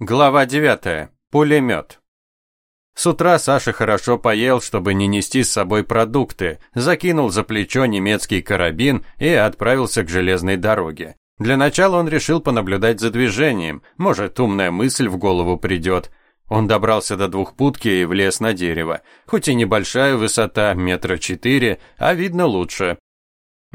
Глава 9. Пулемет. С утра Саша хорошо поел, чтобы не нести с собой продукты, закинул за плечо немецкий карабин и отправился к железной дороге. Для начала он решил понаблюдать за движением, может, умная мысль в голову придет. Он добрался до двухпутки и влез на дерево. Хоть и небольшая высота, метра четыре, а видно лучше.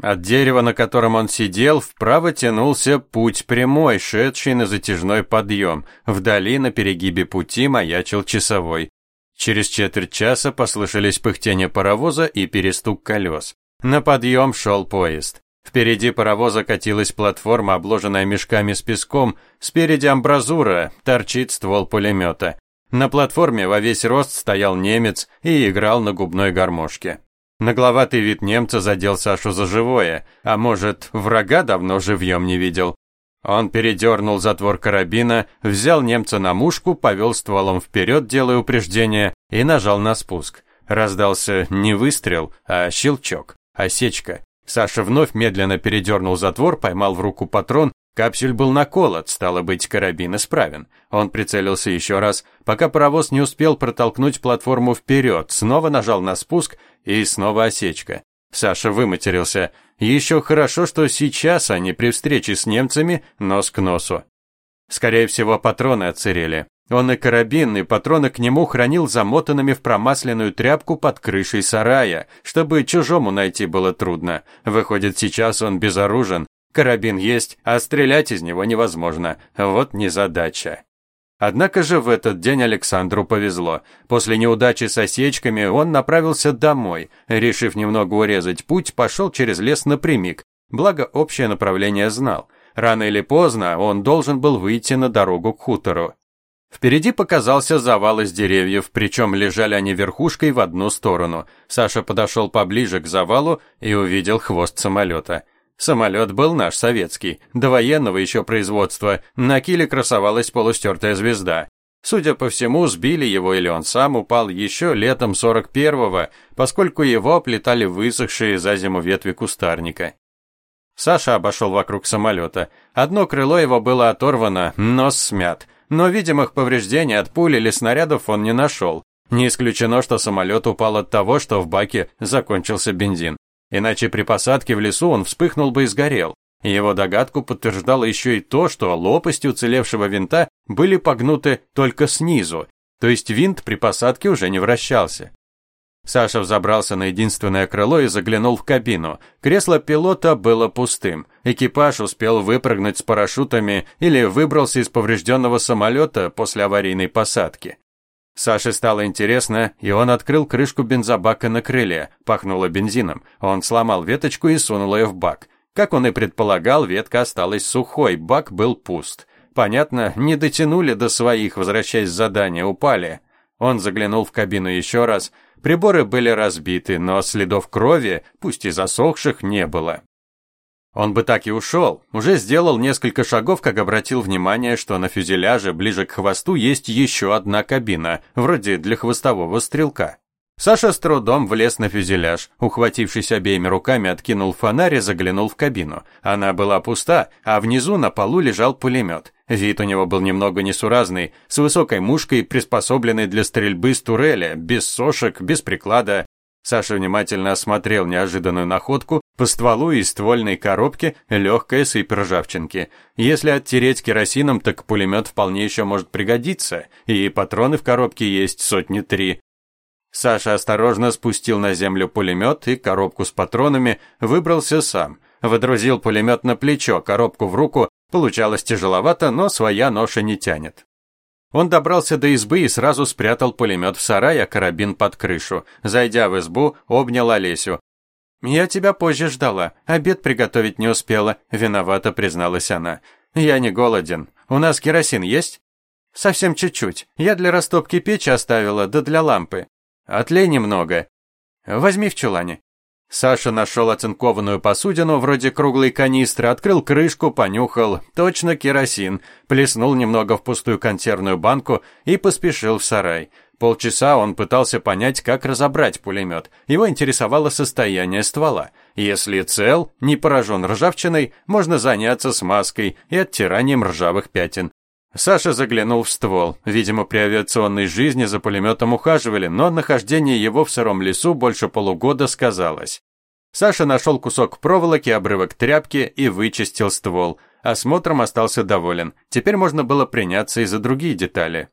От дерева, на котором он сидел, вправо тянулся путь прямой, шедший на затяжной подъем. Вдали на перегибе пути маячил часовой. Через четверть часа послышались пыхтение паровоза и перестук колес. На подъем шел поезд. Впереди паровоза катилась платформа, обложенная мешками с песком, спереди амбразура, торчит ствол пулемета. На платформе во весь рост стоял немец и играл на губной гармошке. Нагловатый вид немца задел Сашу за живое, а может, врага давно живьем не видел. Он передернул затвор карабина, взял немца на мушку, повел стволом вперед, делая упреждение, и нажал на спуск. Раздался не выстрел, а щелчок, осечка. Саша вновь медленно передернул затвор, поймал в руку патрон Капсюль был наколот, стало быть, карабин исправен. Он прицелился еще раз, пока паровоз не успел протолкнуть платформу вперед, снова нажал на спуск и снова осечка. Саша выматерился. Еще хорошо, что сейчас они при встрече с немцами нос к носу. Скорее всего, патроны отсырели. Он и карабин, и патроны к нему хранил замотанными в промасленную тряпку под крышей сарая, чтобы чужому найти было трудно. Выходит, сейчас он безоружен, Карабин есть, а стрелять из него невозможно. Вот незадача. Однако же в этот день Александру повезло. После неудачи с осечками он направился домой. Решив немного урезать путь, пошел через лес напрямик. Благо, общее направление знал. Рано или поздно он должен был выйти на дорогу к хутору. Впереди показался завал из деревьев, причем лежали они верхушкой в одну сторону. Саша подошел поближе к завалу и увидел хвост самолета. Самолет был наш советский, до еще производства, на киле красовалась полустертая звезда. Судя по всему, сбили его или он сам упал еще летом 41-го, поскольку его оплетали высохшие за зиму ветви кустарника. Саша обошел вокруг самолета. Одно крыло его было оторвано, нос смят, но видимых повреждений от пули или снарядов он не нашел. Не исключено, что самолет упал от того, что в баке закончился бензин. Иначе при посадке в лесу он вспыхнул бы и сгорел. Его догадку подтверждало еще и то, что лопасти уцелевшего винта были погнуты только снизу, то есть винт при посадке уже не вращался. Саша взобрался на единственное крыло и заглянул в кабину. Кресло пилота было пустым. Экипаж успел выпрыгнуть с парашютами или выбрался из поврежденного самолета после аварийной посадки. Саше стало интересно, и он открыл крышку бензобака на крыле. Пахнуло бензином. Он сломал веточку и сунул ее в бак. Как он и предполагал, ветка осталась сухой, бак был пуст. Понятно, не дотянули до своих, возвращаясь с задания, упали. Он заглянул в кабину еще раз. Приборы были разбиты, но следов крови, пусть и засохших, не было. Он бы так и ушел. Уже сделал несколько шагов, как обратил внимание, что на фюзеляже ближе к хвосту есть еще одна кабина, вроде для хвостового стрелка. Саша с трудом влез на фюзеляж, ухватившись обеими руками, откинул фонарь и заглянул в кабину. Она была пуста, а внизу на полу лежал пулемет. Вид у него был немного несуразный, с высокой мушкой, приспособленной для стрельбы с турели, без сошек, без приклада. Саша внимательно осмотрел неожиданную находку. По стволу и ствольной коробке легкая сыпь ржавчинки. Если оттереть керосином, так пулемет вполне еще может пригодиться, и патроны в коробке есть сотни три. Саша осторожно спустил на землю пулемет и коробку с патронами, выбрался сам. Выдрузил пулемет на плечо, коробку в руку. Получалось тяжеловато, но своя ноша не тянет. Он добрался до избы и сразу спрятал пулемет в сарай, а карабин под крышу. Зайдя в избу, обнял Олесю. «Я тебя позже ждала. Обед приготовить не успела», — виновато призналась она. «Я не голоден. У нас керосин есть?» «Совсем чуть-чуть. Я для растопки печи оставила, да для лампы. Отлей немного. Возьми в чулане». Саша нашел оцинкованную посудину, вроде круглой канистры, открыл крышку, понюхал. Точно керосин. Плеснул немного в пустую консервную банку и поспешил в сарай. Полчаса он пытался понять, как разобрать пулемет. Его интересовало состояние ствола. Если цел, не поражен ржавчиной, можно заняться смазкой и оттиранием ржавых пятен. Саша заглянул в ствол. Видимо, при авиационной жизни за пулеметом ухаживали, но нахождение его в сыром лесу больше полугода сказалось. Саша нашел кусок проволоки, обрывок тряпки и вычистил ствол. Осмотром остался доволен. Теперь можно было приняться и за другие детали.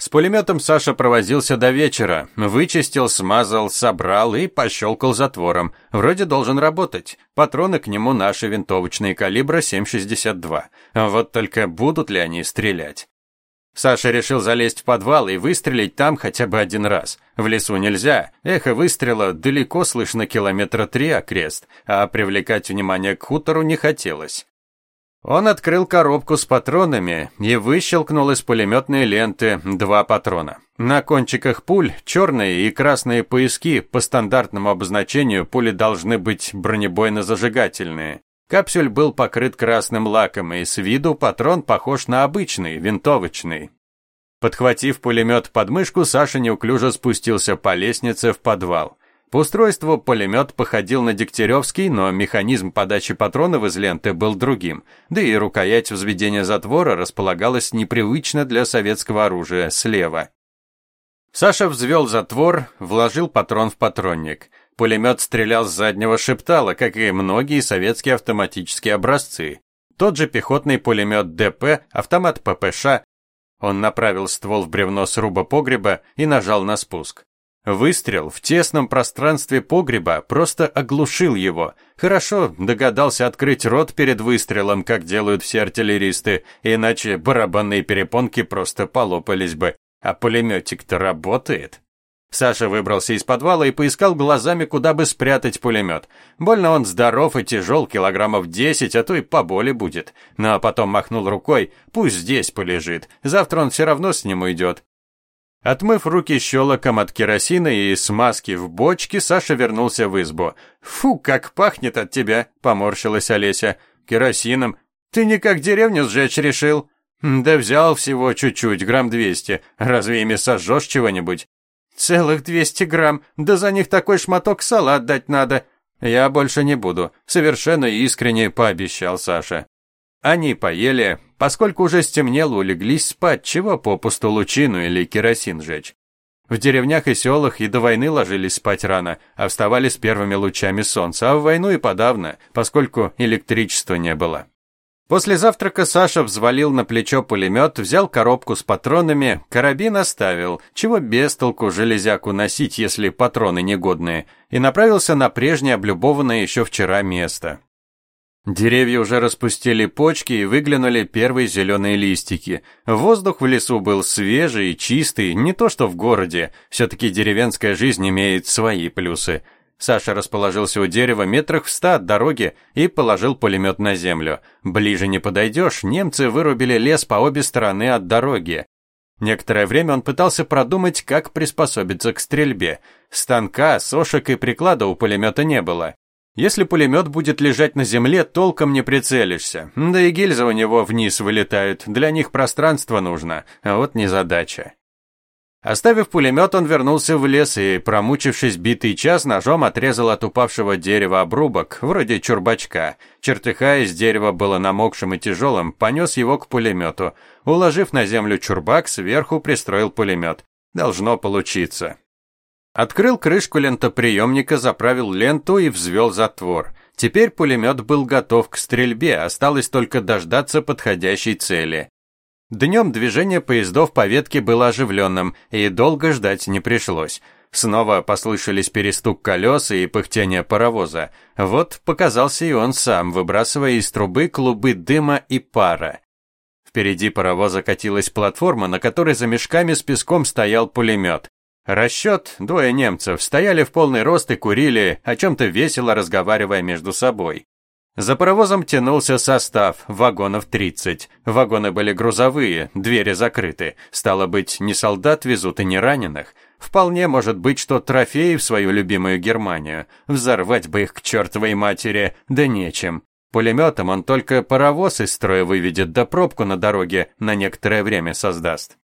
С пулеметом Саша провозился до вечера, вычистил, смазал, собрал и пощелкал затвором. Вроде должен работать. Патроны к нему наши винтовочные калибра 7,62. Вот только будут ли они стрелять? Саша решил залезть в подвал и выстрелить там хотя бы один раз. В лесу нельзя. Эхо выстрела далеко слышно километра три окрест, а привлекать внимание к хутору не хотелось. Он открыл коробку с патронами и выщелкнул из пулеметной ленты два патрона. На кончиках пуль черные и красные пояски, по стандартному обозначению пули должны быть бронебойно-зажигательные. Капсюль был покрыт красным лаком, и с виду патрон похож на обычный, винтовочный. Подхватив пулемет под мышку, Саша неуклюже спустился по лестнице в подвал. По устройству пулемет походил на Дегтяревский, но механизм подачи патронов из ленты был другим, да и рукоять взведения затвора располагалась непривычно для советского оружия слева. Саша взвел затвор, вложил патрон в патронник. Пулемет стрелял с заднего шептала, как и многие советские автоматические образцы. Тот же пехотный пулемет ДП, автомат ППШ. Он направил ствол в бревно сруба погреба и нажал на спуск. Выстрел в тесном пространстве погреба просто оглушил его. Хорошо догадался открыть рот перед выстрелом, как делают все артиллеристы, иначе барабанные перепонки просто полопались бы. А пулеметик-то работает. Саша выбрался из подвала и поискал глазами, куда бы спрятать пулемет. Больно он здоров и тяжел, килограммов десять, а то и поболе будет. Но ну, а потом махнул рукой, пусть здесь полежит, завтра он все равно с ним уйдет. Отмыв руки щелоком от керосина и смазки в бочке, Саша вернулся в избу. «Фу, как пахнет от тебя!» – поморщилась Олеся. «Керосином? Ты никак деревню сжечь решил?» «Да взял всего чуть-чуть, грамм двести. Разве ими сожжешь чего-нибудь?» «Целых двести грамм. Да за них такой шматок сала отдать надо». «Я больше не буду», – совершенно искренне пообещал Саша. Они поели, поскольку уже стемнело, улеглись спать, чего попусту лучину или керосин жечь. В деревнях и селах и до войны ложились спать рано, а вставали с первыми лучами солнца, а в войну и подавно, поскольку электричества не было. После завтрака Саша взвалил на плечо пулемет, взял коробку с патронами, карабин оставил, чего без толку железяку носить, если патроны негодные, и направился на прежнее облюбованное еще вчера место. Деревья уже распустили почки и выглянули первые зеленые листики. Воздух в лесу был свежий и чистый, не то что в городе. Все-таки деревенская жизнь имеет свои плюсы. Саша расположился у дерева метрах в ста от дороги и положил пулемет на землю. Ближе не подойдешь, немцы вырубили лес по обе стороны от дороги. Некоторое время он пытался продумать, как приспособиться к стрельбе. Станка, сошек и приклада у пулемета не было. Если пулемет будет лежать на земле, толком не прицелишься. Да и гильзы у него вниз вылетают, для них пространство нужно, а вот не задача. Оставив пулемет, он вернулся в лес и, промучившись битый час, ножом отрезал от упавшего дерева обрубок, вроде чурбачка. Чертыхаясь, дерево было намокшим и тяжелым, понес его к пулемету. Уложив на землю чурбак, сверху пристроил пулемет. Должно получиться. Открыл крышку лентоприемника, заправил ленту и взвел затвор. Теперь пулемет был готов к стрельбе, осталось только дождаться подходящей цели. Днем движение поездов по ветке было оживленным, и долго ждать не пришлось. Снова послышались перестук колес и пыхтение паровоза. Вот показался и он сам, выбрасывая из трубы клубы дыма и пара. Впереди паровоза катилась платформа, на которой за мешками с песком стоял пулемет. Расчет, двое немцев, стояли в полный рост и курили, о чем-то весело разговаривая между собой. За паровозом тянулся состав, вагонов 30. Вагоны были грузовые, двери закрыты. Стало быть, не солдат везут и не раненых. Вполне может быть, что трофеи в свою любимую Германию. Взорвать бы их к чертовой матери, да нечем. Пулеметом он только паровоз из строя выведет, да пробку на дороге на некоторое время создаст.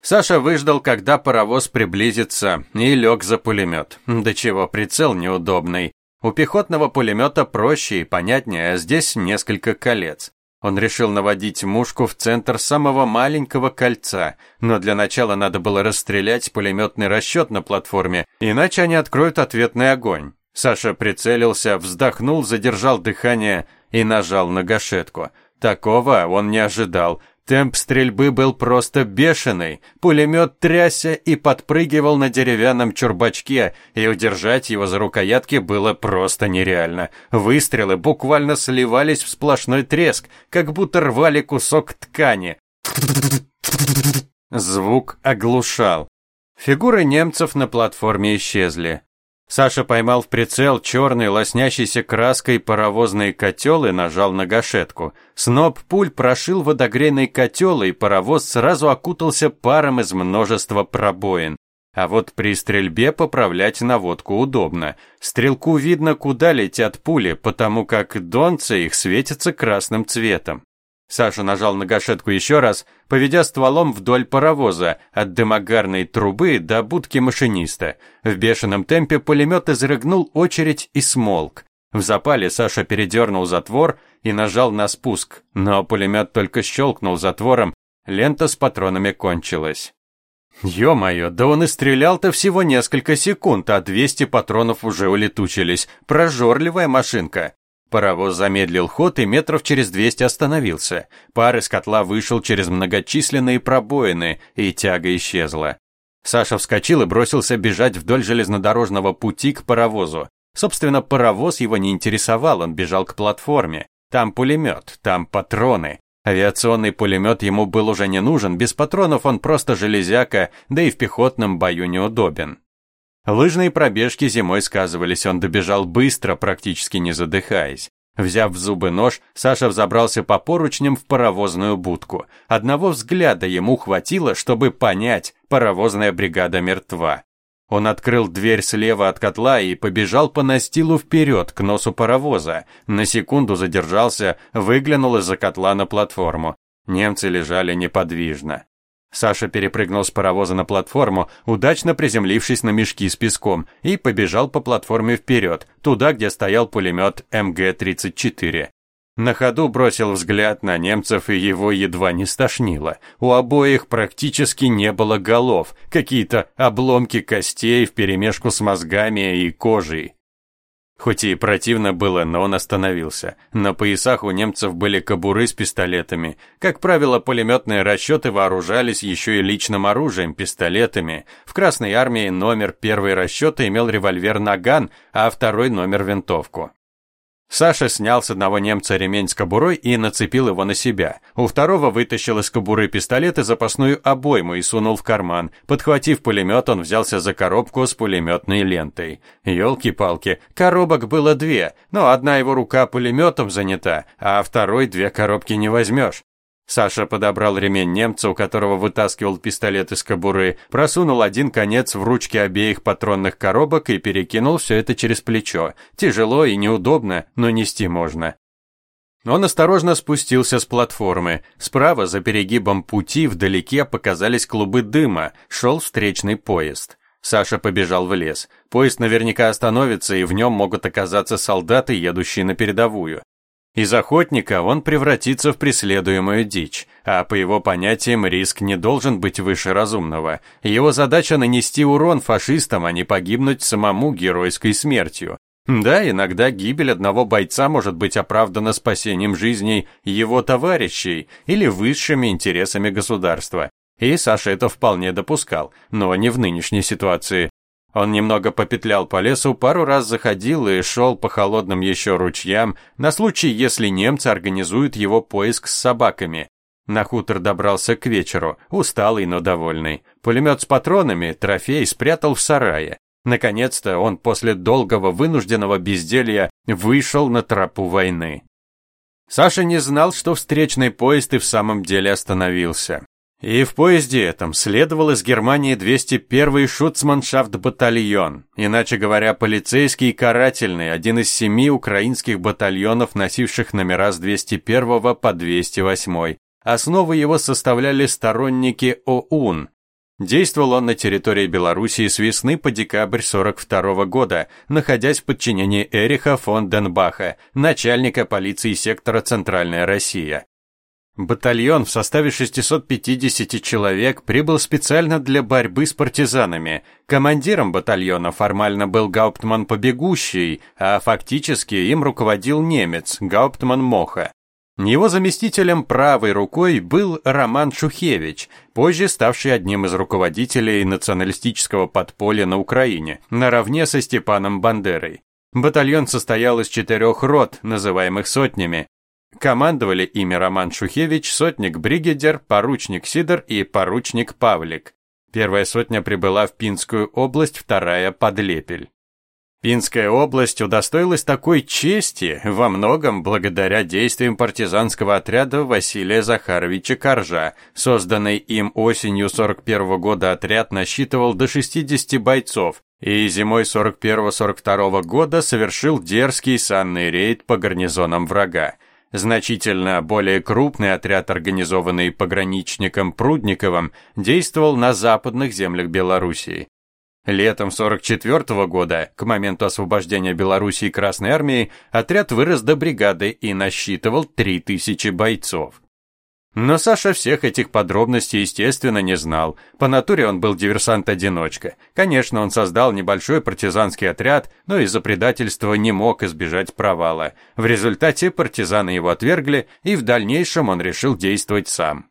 Саша выждал, когда паровоз приблизится, и лег за пулемет. До чего прицел неудобный. У пехотного пулемета проще и понятнее, а здесь несколько колец. Он решил наводить мушку в центр самого маленького кольца, но для начала надо было расстрелять пулеметный расчет на платформе, иначе они откроют ответный огонь. Саша прицелился, вздохнул, задержал дыхание и нажал на гашетку. Такого он не ожидал. Темп стрельбы был просто бешеный. Пулемет трясся и подпрыгивал на деревянном чурбачке, и удержать его за рукоятки было просто нереально. Выстрелы буквально сливались в сплошной треск, как будто рвали кусок ткани. Звук оглушал. Фигуры немцев на платформе исчезли. Саша поймал в прицел черный, лоснящийся краской паровозный котел и нажал на гашетку. Сноп пуль прошил водогрейный котел, и паровоз сразу окутался паром из множества пробоин. А вот при стрельбе поправлять наводку удобно. Стрелку видно, куда летят пули, потому как донцы их светятся красным цветом. Саша нажал на гашетку еще раз, поведя стволом вдоль паровоза, от дымогарной трубы до будки машиниста. В бешеном темпе пулемет изрыгнул очередь и смолк. В запале Саша передернул затвор и нажал на спуск, но пулемет только щелкнул затвором, лента с патронами кончилась. Ё-моё, да он и стрелял-то всего несколько секунд, а 200 патронов уже улетучились. Прожорливая машинка. Паровоз замедлил ход и метров через 200 остановился. Пар из котла вышел через многочисленные пробоины, и тяга исчезла. Саша вскочил и бросился бежать вдоль железнодорожного пути к паровозу. Собственно, паровоз его не интересовал, он бежал к платформе. Там пулемет, там патроны. Авиационный пулемет ему был уже не нужен, без патронов он просто железяка, да и в пехотном бою неудобен. Лыжные пробежки зимой сказывались, он добежал быстро, практически не задыхаясь. Взяв в зубы нож, Саша взобрался по поручням в паровозную будку. Одного взгляда ему хватило, чтобы понять, паровозная бригада мертва. Он открыл дверь слева от котла и побежал по настилу вперед, к носу паровоза. На секунду задержался, выглянул из-за котла на платформу. Немцы лежали неподвижно. Саша перепрыгнул с паровоза на платформу, удачно приземлившись на мешки с песком, и побежал по платформе вперед, туда, где стоял пулемет МГ-34. На ходу бросил взгляд на немцев, и его едва не стошнило. У обоих практически не было голов, какие-то обломки костей вперемешку с мозгами и кожей. Хоть и противно было, но он остановился. На поясах у немцев были кобуры с пистолетами. Как правило, пулеметные расчеты вооружались еще и личным оружием, пистолетами. В Красной армии номер первой расчета имел револьвер «Наган», а второй номер винтовку. Саша снял с одного немца ремень с кобурой и нацепил его на себя. У второго вытащил из кобуры пистолет и запасную обойму и сунул в карман. Подхватив пулемет, он взялся за коробку с пулеметной лентой. Ёлки-палки, коробок было две, но одна его рука пулеметом занята, а второй две коробки не возьмешь. Саша подобрал ремень немца, у которого вытаскивал пистолет из кобуры, просунул один конец в ручки обеих патронных коробок и перекинул все это через плечо. Тяжело и неудобно, но нести можно. Он осторожно спустился с платформы. Справа, за перегибом пути, вдалеке показались клубы дыма, шел встречный поезд. Саша побежал в лес. Поезд наверняка остановится, и в нем могут оказаться солдаты, едущие на передовую. Из охотника он превратится в преследуемую дичь, а по его понятиям риск не должен быть выше разумного. Его задача нанести урон фашистам, а не погибнуть самому геройской смертью. Да, иногда гибель одного бойца может быть оправдана спасением жизней его товарищей или высшими интересами государства. И Саша это вполне допускал, но не в нынешней ситуации. Он немного попетлял по лесу, пару раз заходил и шел по холодным еще ручьям, на случай, если немцы организуют его поиск с собаками. На хутор добрался к вечеру, усталый, но довольный. Пулемет с патронами, трофей спрятал в сарае. Наконец-то он после долгого вынужденного безделья вышел на тропу войны. Саша не знал, что встречный поезд и в самом деле остановился. И в поезде этом следовал из Германии 201-й шуцманшафт-батальон, иначе говоря, полицейский карательный, один из семи украинских батальонов, носивших номера с 201 по 208. Основу его составляли сторонники ОУН. Действовал он на территории Белоруссии с весны по декабрь 42 года, находясь в подчинении Эриха фон Денбаха, начальника полиции сектора Центральная Россия. Батальон в составе 650 человек прибыл специально для борьбы с партизанами. Командиром батальона формально был гауптман Побегущий, а фактически им руководил немец, гауптман Моха. Его заместителем правой рукой был Роман Шухевич, позже ставший одним из руководителей националистического подполья на Украине, наравне со Степаном Бандерой. Батальон состоял из четырех рот, называемых сотнями. Командовали ими Роман Шухевич, сотник-бригадир, поручник Сидор и поручник Павлик. Первая сотня прибыла в Пинскую область, вторая – под Лепель. Пинская область удостоилась такой чести во многом благодаря действиям партизанского отряда Василия Захаровича Коржа. Созданный им осенью 41 года отряд насчитывал до 60 бойцов, и зимой 41-42 года совершил дерзкий санный рейд по гарнизонам врага. Значительно более крупный отряд, организованный пограничником Прудниковым, действовал на западных землях Белоруссии. Летом 44 -го года, к моменту освобождения Белоруссии Красной Армией, отряд вырос до бригады и насчитывал 3000 бойцов. Но Саша всех этих подробностей, естественно, не знал. По натуре он был диверсант-одиночка. Конечно, он создал небольшой партизанский отряд, но из-за предательства не мог избежать провала. В результате партизаны его отвергли, и в дальнейшем он решил действовать сам.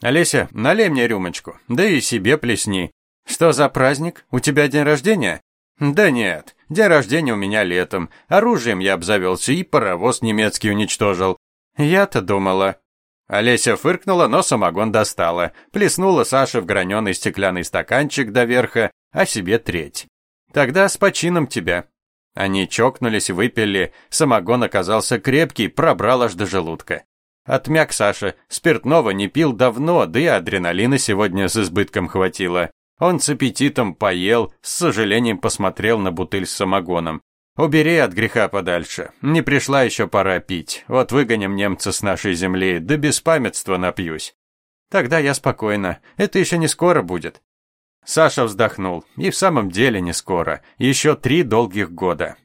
«Олеся, налей мне рюмочку, да и себе плесни», «Что за праздник? У тебя день рождения?» «Да нет, день рождения у меня летом. Оружием я обзавелся и паровоз немецкий уничтожил. Я-то думала...» Олеся фыркнула, но самогон достала. Плеснула Саше в граненый стеклянный стаканчик до верха, а себе треть. «Тогда с почином тебя». Они чокнулись, выпили. Самогон оказался крепкий, пробрал аж до желудка. Отмяк Саша. Спиртного не пил давно, да и адреналина сегодня с избытком хватило. Он с аппетитом поел, с сожалением посмотрел на бутыль с самогоном. «Убери от греха подальше. Не пришла еще пора пить. Вот выгоним немца с нашей земли, да без памятства напьюсь». «Тогда я спокойно. Это еще не скоро будет». Саша вздохнул. И в самом деле не скоро. Еще три долгих года.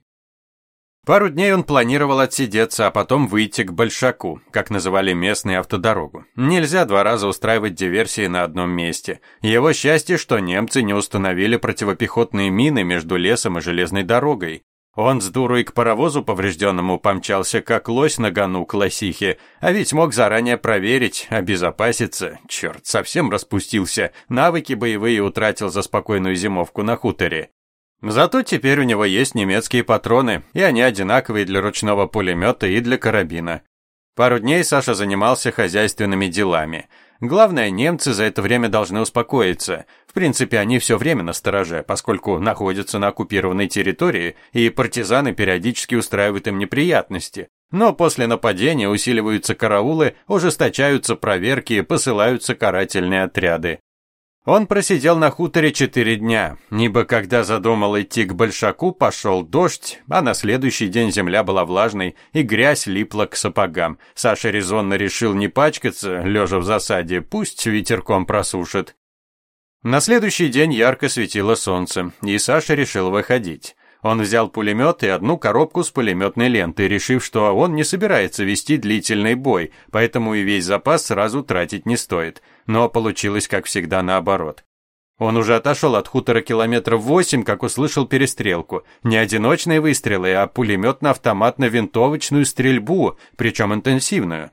Пару дней он планировал отсидеться, а потом выйти к Большаку, как называли местные автодорогу. Нельзя два раза устраивать диверсии на одном месте. Его счастье, что немцы не установили противопехотные мины между лесом и железной дорогой. Он с дурой к паровозу поврежденному помчался, как лось на гону к лосихе, а ведь мог заранее проверить, обезопаситься. Черт, совсем распустился, навыки боевые утратил за спокойную зимовку на хуторе. Зато теперь у него есть немецкие патроны, и они одинаковые для ручного пулемета и для карабина. Пару дней Саша занимался хозяйственными делами. Главное, немцы за это время должны успокоиться. В принципе, они все время на стороже, поскольку находятся на оккупированной территории, и партизаны периодически устраивают им неприятности. Но после нападения усиливаются караулы, ужесточаются проверки, посылаются карательные отряды. Он просидел на хуторе четыре дня, ибо когда задумал идти к Большаку, пошел дождь, а на следующий день земля была влажной и грязь липла к сапогам. Саша резонно решил не пачкаться, лежа в засаде, пусть ветерком просушит. На следующий день ярко светило солнце, и Саша решил выходить. Он взял пулемет и одну коробку с пулеметной лентой, решив, что он не собирается вести длительный бой, поэтому и весь запас сразу тратить не стоит. Но получилось, как всегда, наоборот. Он уже отошел от хутора километров восемь, как услышал перестрелку. Не одиночные выстрелы, а пулеметно-автоматно-винтовочную стрельбу, причем интенсивную.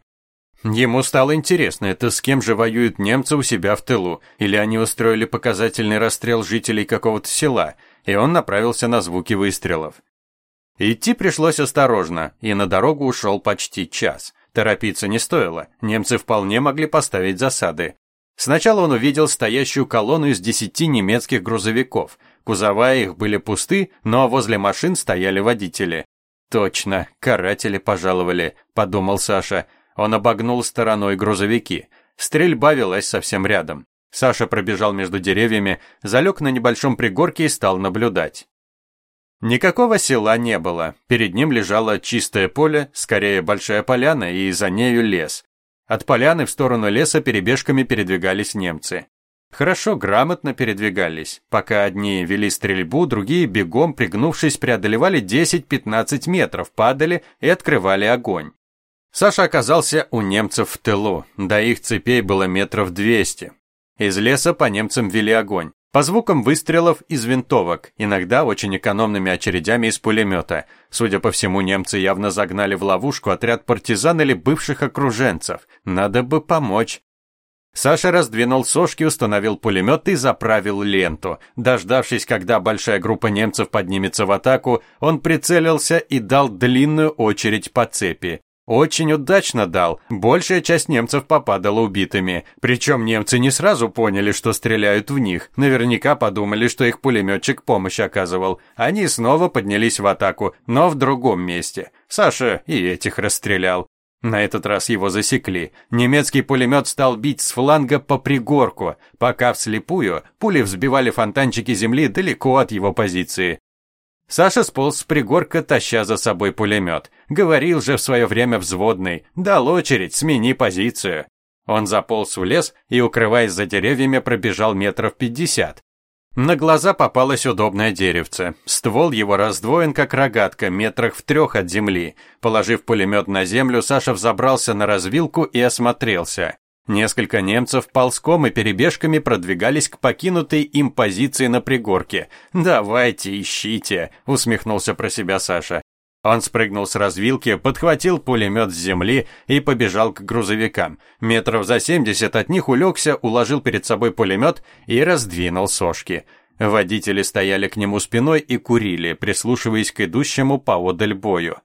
Ему стало интересно, это с кем же воюют немцы у себя в тылу, или они устроили показательный расстрел жителей какого-то села – и он направился на звуки выстрелов. Идти пришлось осторожно, и на дорогу ушел почти час. Торопиться не стоило, немцы вполне могли поставить засады. Сначала он увидел стоящую колонну из десяти немецких грузовиков. Кузова их были пусты, но возле машин стояли водители. «Точно, каратели пожаловали», — подумал Саша. Он обогнул стороной грузовики. Стрельба велась совсем рядом. Саша пробежал между деревьями, залег на небольшом пригорке и стал наблюдать. Никакого села не было. Перед ним лежало чистое поле, скорее большая поляна, и за нею лес. От поляны в сторону леса перебежками передвигались немцы. хорошо грамотно передвигались. Пока одни вели стрельбу, другие бегом, пригнувшись, преодолевали 10-15 метров, падали и открывали огонь. Саша оказался у немцев в тылу, до их цепей было метров 200. Из леса по немцам вели огонь. По звукам выстрелов из винтовок, иногда очень экономными очередями из пулемета. Судя по всему, немцы явно загнали в ловушку отряд партизан или бывших окруженцев. Надо бы помочь. Саша раздвинул сошки, установил пулемет и заправил ленту. Дождавшись, когда большая группа немцев поднимется в атаку, он прицелился и дал длинную очередь по цепи. Очень удачно дал. Большая часть немцев попадала убитыми. Причем немцы не сразу поняли, что стреляют в них. Наверняка подумали, что их пулеметчик помощь оказывал. Они снова поднялись в атаку, но в другом месте. Саша и этих расстрелял. На этот раз его засекли. Немецкий пулемет стал бить с фланга по пригорку, пока вслепую пули взбивали фонтанчики земли далеко от его позиции. Саша сполз с пригорка, таща за собой пулемет. Говорил же в свое время взводный, дал очередь, смени позицию. Он заполз в лес и, укрываясь за деревьями, пробежал метров пятьдесят. На глаза попалось удобное деревце. Ствол его раздвоен, как рогатка, метрах в трех от земли. Положив пулемет на землю, Саша взобрался на развилку и осмотрелся. Несколько немцев ползком и перебежками продвигались к покинутой им позиции на пригорке. «Давайте, ищите», — усмехнулся про себя Саша. Он спрыгнул с развилки, подхватил пулемет с земли и побежал к грузовикам. Метров за семьдесят от них улегся, уложил перед собой пулемет и раздвинул сошки. Водители стояли к нему спиной и курили, прислушиваясь к идущему поодаль бою.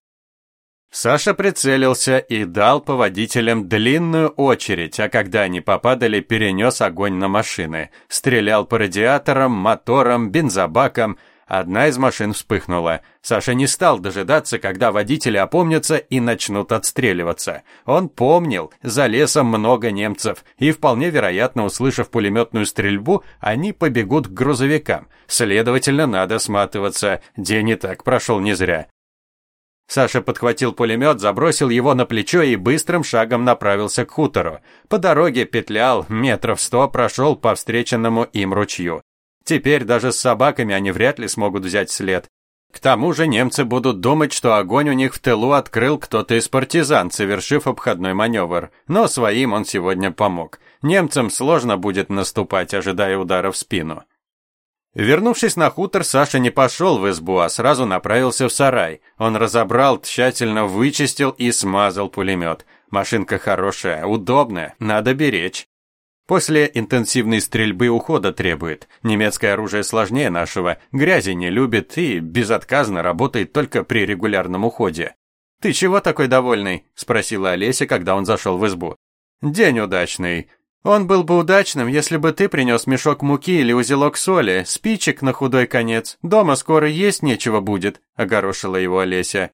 Саша прицелился и дал по водителям длинную очередь, а когда они попадали, перенес огонь на машины. Стрелял по радиаторам, моторам, бензобакам. Одна из машин вспыхнула. Саша не стал дожидаться, когда водители опомнятся и начнут отстреливаться. Он помнил, за лесом много немцев, и вполне вероятно, услышав пулеметную стрельбу, они побегут к грузовикам. Следовательно, надо сматываться. День и так прошел не зря. Саша подхватил пулемет, забросил его на плечо и быстрым шагом направился к хутору. По дороге петлял, метров сто прошел по встреченному им ручью. Теперь даже с собаками они вряд ли смогут взять след. К тому же немцы будут думать, что огонь у них в тылу открыл кто-то из партизан, совершив обходной маневр. Но своим он сегодня помог. Немцам сложно будет наступать, ожидая удара в спину. Вернувшись на хутор, Саша не пошел в избу, а сразу направился в сарай. Он разобрал, тщательно вычистил и смазал пулемет. Машинка хорошая, удобная, надо беречь. После интенсивной стрельбы ухода требует. Немецкое оружие сложнее нашего, грязи не любит и безотказно работает только при регулярном уходе. «Ты чего такой довольный?» – спросила Олеся, когда он зашел в избу. «День удачный. Он был бы удачным, если бы ты принес мешок муки или узелок соли, спичек на худой конец. Дома скоро есть нечего будет», – огорошила его Олеся.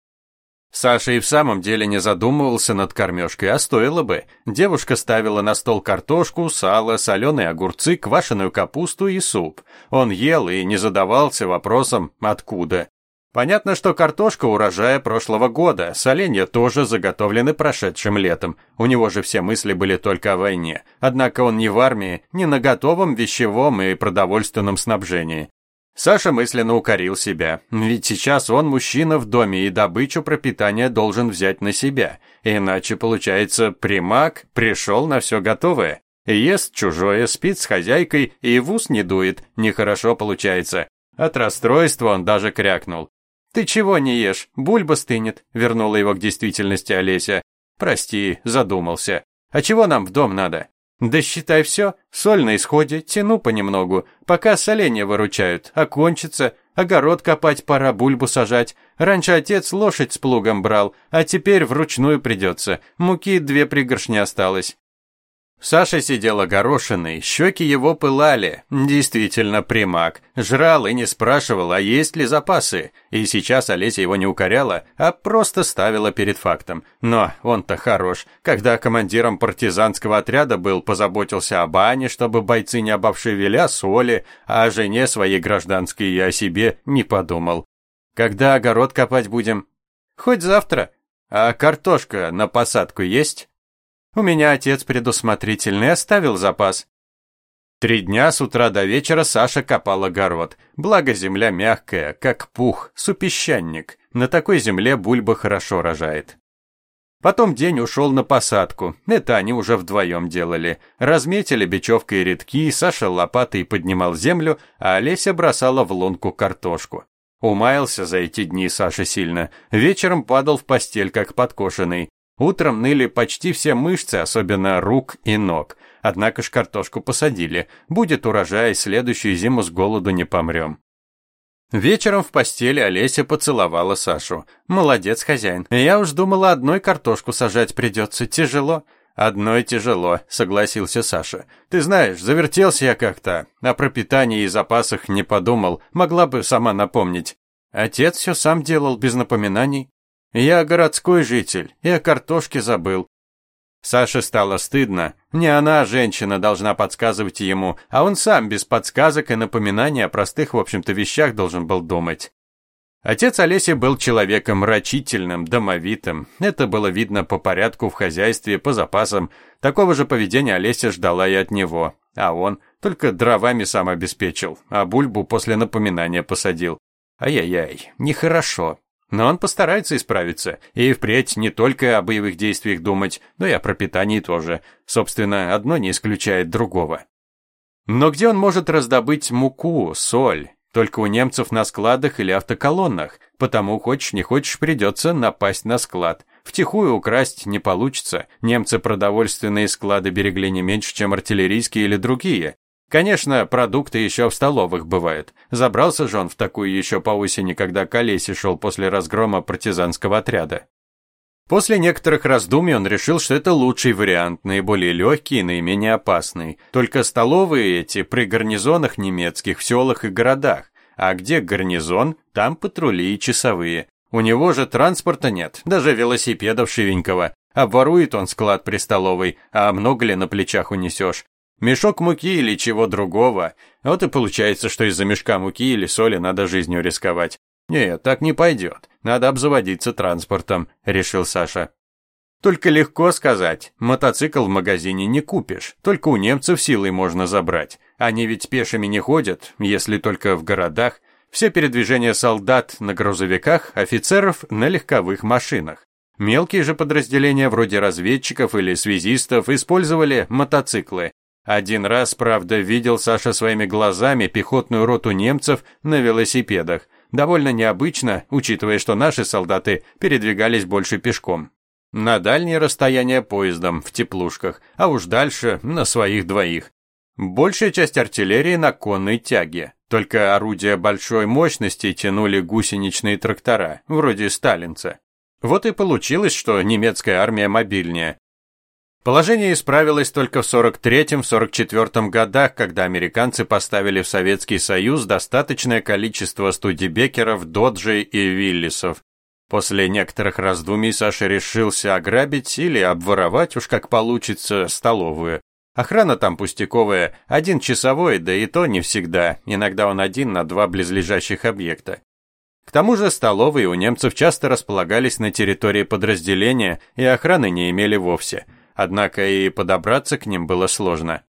Саша и в самом деле не задумывался над кормежкой, а стоило бы. Девушка ставила на стол картошку, сало, соленые огурцы, квашеную капусту и суп. Он ел и не задавался вопросом «откуда?». Понятно, что картошка урожая прошлого года, соленья тоже заготовлены прошедшим летом. У него же все мысли были только о войне. Однако он не в армии, не на готовом вещевом и продовольственном снабжении. Саша мысленно укорил себя, ведь сейчас он мужчина в доме и добычу пропитания должен взять на себя. Иначе, получается, примак пришел на все готовое. Ест чужое, спит с хозяйкой и в ус не дует, нехорошо получается. От расстройства он даже крякнул. «Ты чего не ешь? Бульба стынет», — вернула его к действительности Олеся. «Прости, задумался. А чего нам в дом надо?» «Да считай все. Соль на исходе, тяну понемногу. Пока соленья выручают, а кончится. Огород копать пора, бульбу сажать. Раньше отец лошадь с плугом брал, а теперь вручную придется. Муки две пригоршни осталось. Саша сидел огорошенный, щеки его пылали. Действительно примак. Жрал и не спрашивал, а есть ли запасы. И сейчас Олеся его не укоряла, а просто ставила перед фактом. Но он-то хорош. Когда командиром партизанского отряда был, позаботился о бане, чтобы бойцы не обобшивели о соли, а о жене своей гражданской и о себе не подумал. Когда огород копать будем? Хоть завтра. А картошка на посадку есть? У меня отец предусмотрительный оставил запас. Три дня с утра до вечера Саша копал огород. Благо земля мягкая, как пух, супесчанник. На такой земле бульба хорошо рожает. Потом день ушел на посадку. Это они уже вдвоем делали. Разметили бечевкой редки, Саша лопатой поднимал землю, а Олеся бросала в лунку картошку. Умаялся за эти дни Саша сильно. Вечером падал в постель, как подкошенный. Утром ныли почти все мышцы, особенно рук и ног. Однако ж картошку посадили. Будет урожай, следующую зиму с голоду не помрем. Вечером в постели Олеся поцеловала Сашу. «Молодец, хозяин. Я уж думала, одной картошку сажать придется. Тяжело». «Одной тяжело», — согласился Саша. «Ты знаешь, завертелся я как-то. О пропитании и запасах не подумал. Могла бы сама напомнить. Отец все сам делал, без напоминаний. Я городской житель, и о картошке забыл. Саше стало стыдно. Не она, женщина, должна подсказывать ему, а он сам без подсказок и напоминаний о простых, в общем-то, вещах должен был думать. Отец Олеси был человеком рачительным, домовитым. Это было видно по порядку в хозяйстве, по запасам. Такого же поведения Олеся ждала и от него. А он только дровами сам обеспечил, а бульбу после напоминания посадил. Ай-яй-яй, нехорошо. Но он постарается исправиться, и впредь не только о боевых действиях думать, но и о пропитании тоже. Собственно, одно не исключает другого. Но где он может раздобыть муку, соль? Только у немцев на складах или автоколоннах, потому хочешь не хочешь придется напасть на склад. Втихую украсть не получится, немцы продовольственные склады берегли не меньше, чем артиллерийские или другие, Конечно, продукты еще в столовых бывают. Забрался же он в такую еще по осени, когда к Олесе шел после разгрома партизанского отряда. После некоторых раздумий он решил, что это лучший вариант, наиболее легкий и наименее опасный. Только столовые эти при гарнизонах немецких в селах и городах. А где гарнизон, там патрули и часовые. У него же транспорта нет, даже велосипедов шивенького. Обворует он склад при столовой, а много ли на плечах унесешь? Мешок муки или чего другого. Вот и получается, что из-за мешка муки или соли надо жизнью рисковать. Нет, так не пойдет. Надо обзаводиться транспортом, решил Саша. Только легко сказать. Мотоцикл в магазине не купишь. Только у немцев силой можно забрать. Они ведь пешими не ходят, если только в городах. Все передвижения солдат на грузовиках, офицеров на легковых машинах. Мелкие же подразделения вроде разведчиков или связистов использовали мотоциклы, один раз, правда, видел Саша своими глазами пехотную роту немцев на велосипедах. Довольно необычно, учитывая, что наши солдаты передвигались больше пешком. На дальние расстояния поездом, в теплушках, а уж дальше на своих двоих. Большая часть артиллерии на конной тяге. Только орудия большой мощности тянули гусеничные трактора, вроде сталинца. Вот и получилось, что немецкая армия мобильнее. Положение исправилось только в 43-44 годах, когда американцы поставили в Советский Союз достаточное количество студебекеров, доджей и виллисов. После некоторых раздумий Саша решился ограбить или обворовать, уж как получится, столовую. Охрана там пустяковая, один часовой, да и то не всегда, иногда он один на два близлежащих объекта. К тому же столовые у немцев часто располагались на территории подразделения и охраны не имели вовсе – однако и подобраться к ним было сложно.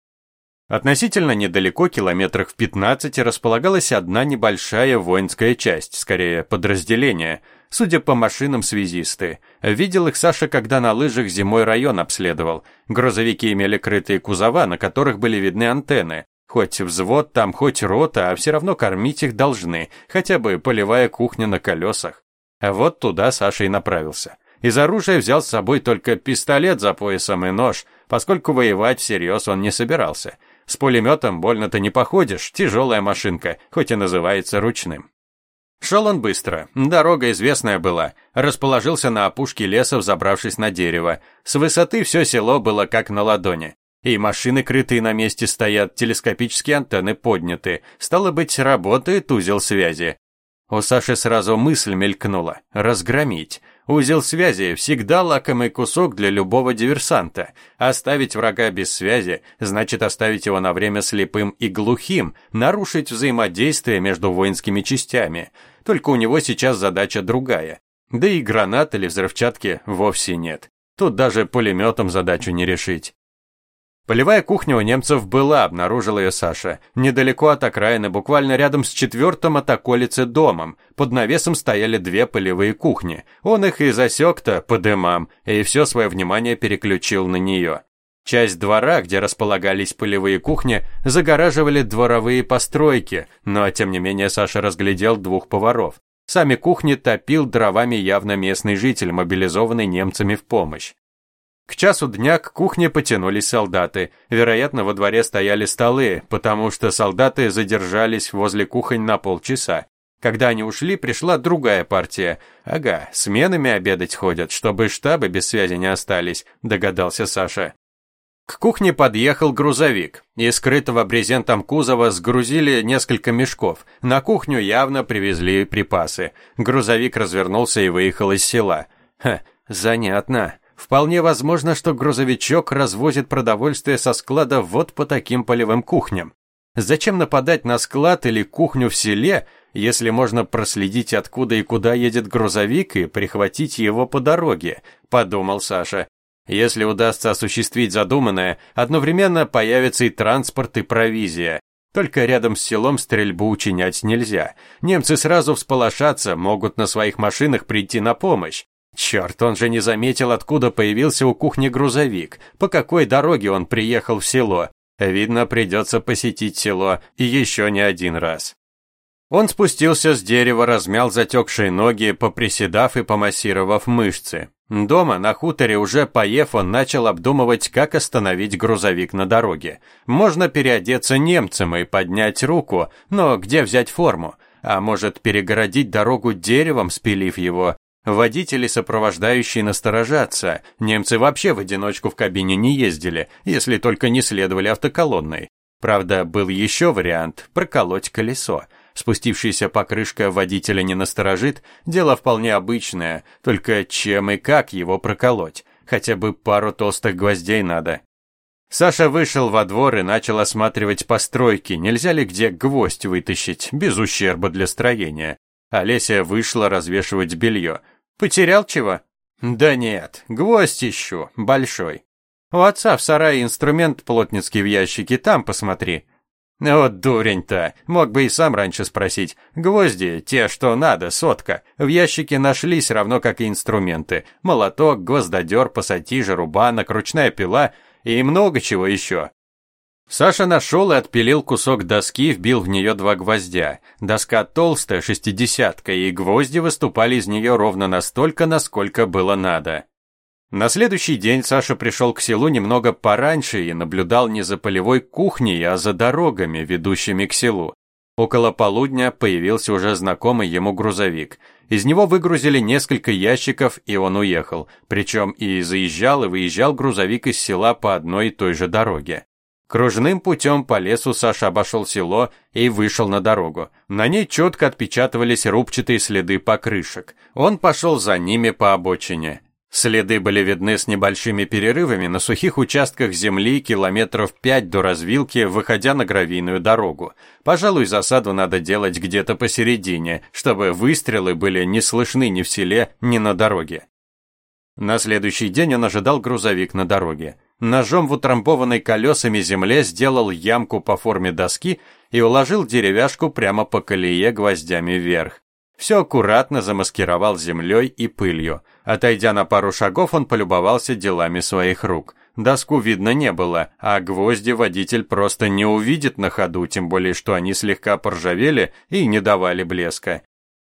Относительно недалеко, километрах в 15, располагалась одна небольшая воинская часть, скорее подразделение, судя по машинам связисты. Видел их Саша, когда на лыжах зимой район обследовал. Грузовики имели крытые кузова, на которых были видны антенны. Хоть взвод там, хоть рота, а все равно кормить их должны, хотя бы полевая кухня на колесах. А вот туда Саша и направился. Из оружия взял с собой только пистолет за поясом и нож, поскольку воевать всерьез он не собирался. С пулеметом больно-то не походишь, тяжелая машинка, хоть и называется ручным. Шел он быстро, дорога известная была, расположился на опушке леса, взобравшись на дерево. С высоты все село было как на ладони. И машины крытые на месте стоят, телескопические антенны подняты. Стало быть, работает узел связи. У Саши сразу мысль мелькнула – разгромить. Узел связи всегда лакомый кусок для любого диверсанта. Оставить врага без связи значит оставить его на время слепым и глухим, нарушить взаимодействие между воинскими частями. Только у него сейчас задача другая. Да и гранат или взрывчатки вовсе нет. Тут даже пулеметом задачу не решить. Полевая кухня у немцев была, обнаружил ее Саша. Недалеко от окраины, буквально рядом с четвертым от околицы домом. Под навесом стояли две полевые кухни. Он их и засек-то по дымам, и все свое внимание переключил на нее. Часть двора, где располагались полевые кухни, загораживали дворовые постройки, но тем не менее Саша разглядел двух поваров. Сами кухни топил дровами явно местный житель, мобилизованный немцами в помощь. К часу дня к кухне потянулись солдаты. Вероятно, во дворе стояли столы, потому что солдаты задержались возле кухонь на полчаса. Когда они ушли, пришла другая партия. Ага, сменами обедать ходят, чтобы штабы без связи не остались, догадался Саша. К кухне подъехал грузовик. Из скрытого брезентом кузова сгрузили несколько мешков. На кухню явно привезли припасы. Грузовик развернулся и выехал из села. Ха, занятно. Вполне возможно, что грузовичок развозит продовольствие со склада вот по таким полевым кухням. Зачем нападать на склад или кухню в селе, если можно проследить, откуда и куда едет грузовик и прихватить его по дороге, подумал Саша. Если удастся осуществить задуманное, одновременно появится и транспорт, и провизия. Только рядом с селом стрельбу учинять нельзя. Немцы сразу всполошатся, могут на своих машинах прийти на помощь. Черт, он же не заметил, откуда появился у кухни грузовик, по какой дороге он приехал в село. Видно, придется посетить село и еще не один раз. Он спустился с дерева, размял затекшие ноги, поприседав и помассировав мышцы. Дома, на хуторе, уже поев, он начал обдумывать, как остановить грузовик на дороге. Можно переодеться немцем и поднять руку, но где взять форму? А может, перегородить дорогу деревом, спилив его? Водители, сопровождающие, насторожатся. Немцы вообще в одиночку в кабине не ездили, если только не следовали автоколонной. Правда, был еще вариант – проколоть колесо. Спустившаяся покрышка водителя не насторожит, дело вполне обычное, только чем и как его проколоть? Хотя бы пару толстых гвоздей надо. Саша вышел во двор и начал осматривать постройки, нельзя ли где гвоздь вытащить, без ущерба для строения. Олеся вышла развешивать белье. «Потерял чего?» «Да нет, гвоздь ищу, большой. У отца в сарае инструмент плотницкий в ящике, там посмотри». «Вот дурень-то, мог бы и сам раньше спросить. Гвозди, те, что надо, сотка. В ящике нашлись, равно как и инструменты. Молоток, гвоздодер, пассатижи, рубанок, ручная пила и много чего еще. Саша нашел и отпилил кусок доски, вбил в нее два гвоздя. Доска толстая, шестидесятка, и гвозди выступали из нее ровно настолько, насколько было надо. На следующий день Саша пришел к селу немного пораньше и наблюдал не за полевой кухней, а за дорогами, ведущими к селу. Около полудня появился уже знакомый ему грузовик. Из него выгрузили несколько ящиков, и он уехал. Причем и заезжал, и выезжал грузовик из села по одной и той же дороге. Кружным путем по лесу Саша обошел село и вышел на дорогу. На ней четко отпечатывались рубчатые следы покрышек. Он пошел за ними по обочине. Следы были видны с небольшими перерывами на сухих участках земли километров пять до развилки, выходя на гравийную дорогу. Пожалуй, засаду надо делать где-то посередине, чтобы выстрелы были не слышны ни в селе, ни на дороге. На следующий день он ожидал грузовик на дороге. Ножом в утрамбованной колесами земле сделал ямку по форме доски и уложил деревяшку прямо по колее гвоздями вверх. Все аккуратно замаскировал землей и пылью. Отойдя на пару шагов, он полюбовался делами своих рук. Доску видно не было, а гвозди водитель просто не увидит на ходу, тем более что они слегка поржавели и не давали блеска.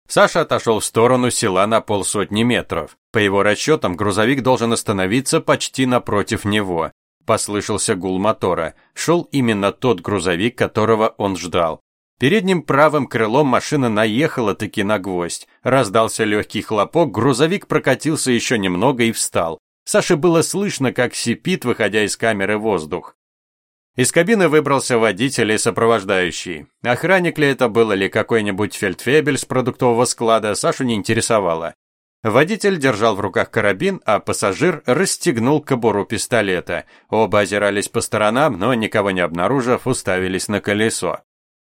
Саша отошел в сторону села на полсотни метров. По его расчетам, грузовик должен остановиться почти напротив него. Послышался гул мотора. Шел именно тот грузовик, которого он ждал. Передним правым крылом машина наехала таки на гвоздь. Раздался легкий хлопок, грузовик прокатился еще немного и встал. Саше было слышно, как сипит, выходя из камеры воздух. Из кабины выбрался водитель и сопровождающий. Охранник ли это был или какой-нибудь фельдфебель с продуктового склада, Сашу не интересовало. Водитель держал в руках карабин, а пассажир расстегнул кобуру пистолета. Оба озирались по сторонам, но никого не обнаружив, уставились на колесо.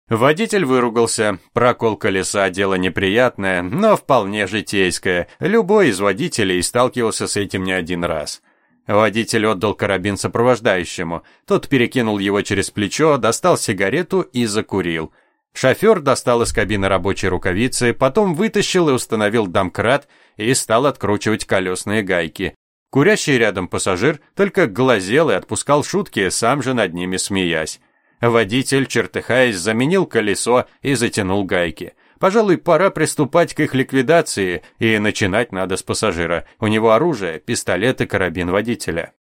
Водитель выругался. Прокол колеса – дело неприятное, но вполне житейское. Любой из водителей сталкивался с этим не один раз. Водитель отдал карабин сопровождающему. Тот перекинул его через плечо, достал сигарету и закурил. Шофер достал из кабины рабочие рукавицы, потом вытащил и установил домкрат и стал откручивать колесные гайки. Курящий рядом пассажир только глазел и отпускал шутки, сам же над ними смеясь. Водитель, чертыхаясь, заменил колесо и затянул гайки. Пожалуй, пора приступать к их ликвидации, и начинать надо с пассажира. У него оружие, пистолет и карабин водителя.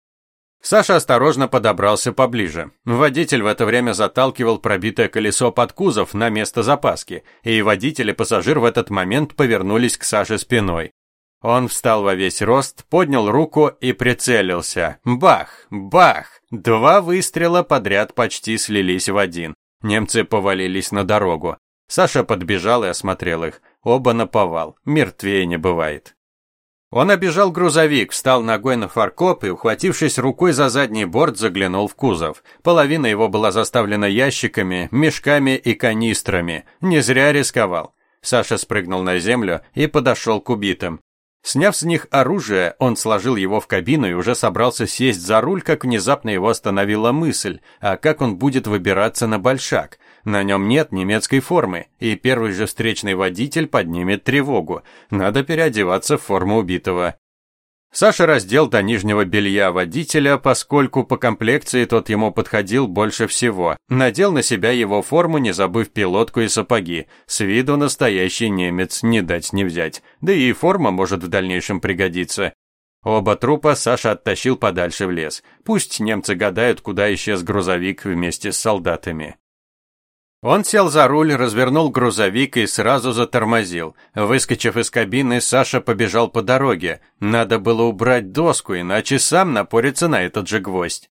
Саша осторожно подобрался поближе. Водитель в это время заталкивал пробитое колесо под кузов на место запаски, и водитель и пассажир в этот момент повернулись к Саше спиной. Он встал во весь рост, поднял руку и прицелился. Бах! Бах! Два выстрела подряд почти слились в один. Немцы повалились на дорогу. Саша подбежал и осмотрел их. Оба наповал. Мертвее не бывает. Он обежал грузовик, встал ногой на фаркоп и, ухватившись рукой за задний борт, заглянул в кузов. Половина его была заставлена ящиками, мешками и канистрами. Не зря рисковал. Саша спрыгнул на землю и подошел к убитым. Сняв с них оружие, он сложил его в кабину и уже собрался сесть за руль, как внезапно его остановила мысль, а как он будет выбираться на большак. На нем нет немецкой формы, и первый же встречный водитель поднимет тревогу. Надо переодеваться в форму убитого. Саша раздел до нижнего белья водителя, поскольку по комплекции тот ему подходил больше всего. Надел на себя его форму, не забыв пилотку и сапоги. С виду настоящий немец, не дать не взять. Да и форма может в дальнейшем пригодиться. Оба трупа Саша оттащил подальше в лес. Пусть немцы гадают, куда исчез грузовик вместе с солдатами. Он сел за руль, развернул грузовик и сразу затормозил. Выскочив из кабины, Саша побежал по дороге. Надо было убрать доску, иначе сам напорится на этот же гвоздь.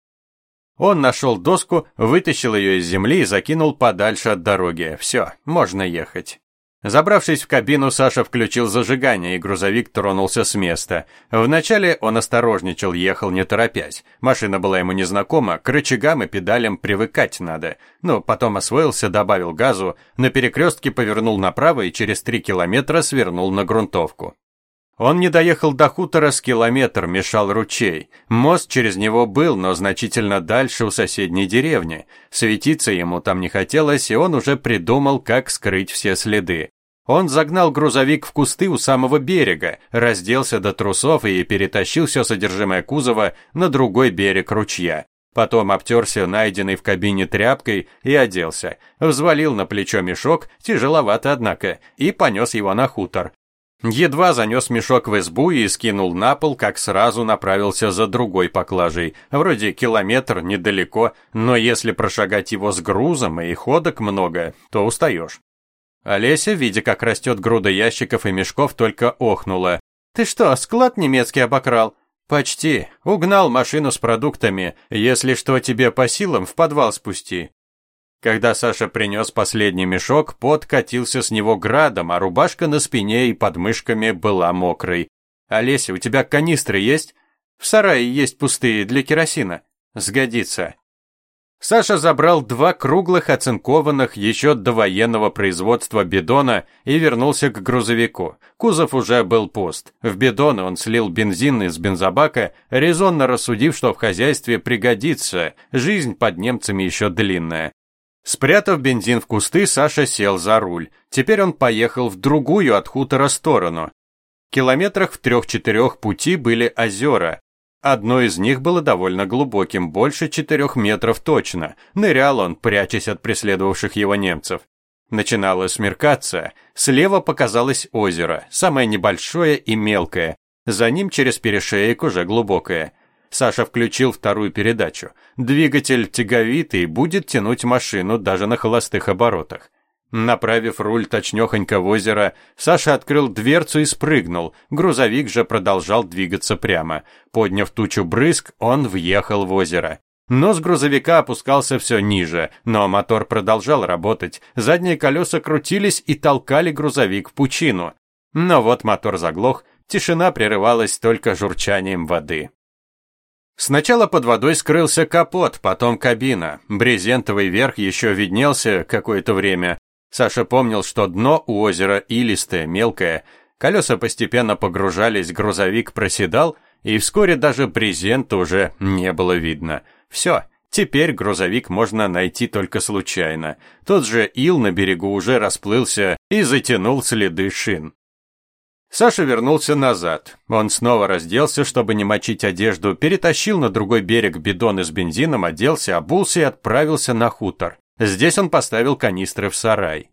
Он нашел доску, вытащил ее из земли и закинул подальше от дороги. Все, можно ехать. Забравшись в кабину, Саша включил зажигание, и грузовик тронулся с места. Вначале он осторожничал, ехал не торопясь. Машина была ему незнакома, к рычагам и педалям привыкать надо. Но потом освоился, добавил газу, на перекрестке повернул направо и через три километра свернул на грунтовку. Он не доехал до хутора с километр, мешал ручей. Мост через него был, но значительно дальше у соседней деревни. Светиться ему там не хотелось, и он уже придумал, как скрыть все следы. Он загнал грузовик в кусты у самого берега, разделся до трусов и перетащил все содержимое кузова на другой берег ручья. Потом обтерся найденной в кабине тряпкой и оделся. Взвалил на плечо мешок, тяжеловато однако, и понес его на хутор. Едва занес мешок в избу и скинул на пол, как сразу направился за другой поклажей. Вроде километр недалеко, но если прошагать его с грузом и ходок много, то устаешь. Олеся, видя, как растет груда ящиков и мешков, только охнула. «Ты что, склад немецкий обокрал?» «Почти. Угнал машину с продуктами. Если что тебе по силам, в подвал спусти. Когда Саша принес последний мешок, пот катился с него градом, а рубашка на спине и под мышками была мокрой. «Олеся, у тебя канистры есть?» «В сарае есть пустые, для керосина». «Сгодится». Саша забрал два круглых оцинкованных еще до военного производства бидона и вернулся к грузовику. Кузов уже был пуст. В бидон он слил бензин из бензобака, резонно рассудив, что в хозяйстве пригодится, жизнь под немцами еще длинная. Спрятав бензин в кусты, Саша сел за руль. Теперь он поехал в другую от хутора сторону. В километрах в трех-четырех пути были озера. Одно из них было довольно глубоким, больше четырех метров точно. Нырял он, прячась от преследовавших его немцев. Начинало смеркаться. Слева показалось озеро, самое небольшое и мелкое. За ним через перешеек уже глубокое. Саша включил вторую передачу. Двигатель тяговитый будет тянуть машину даже на холостых оборотах. Направив руль точнёхонько в озеро, Саша открыл дверцу и спрыгнул. Грузовик же продолжал двигаться прямо. Подняв тучу брызг, он въехал в озеро. Нос грузовика опускался все ниже, но мотор продолжал работать. Задние колеса крутились и толкали грузовик в пучину. Но вот мотор заглох, тишина прерывалась только журчанием воды. Сначала под водой скрылся капот, потом кабина. Брезентовый верх еще виднелся какое-то время. Саша помнил, что дно у озера илистое, мелкое. Колеса постепенно погружались, грузовик проседал, и вскоре даже брезента уже не было видно. Все, теперь грузовик можно найти только случайно. Тот же ил на берегу уже расплылся и затянул следы шин. Саша вернулся назад. Он снова разделся, чтобы не мочить одежду, перетащил на другой берег бидоны с бензином, оделся, обулся и отправился на хутор. Здесь он поставил канистры в сарай.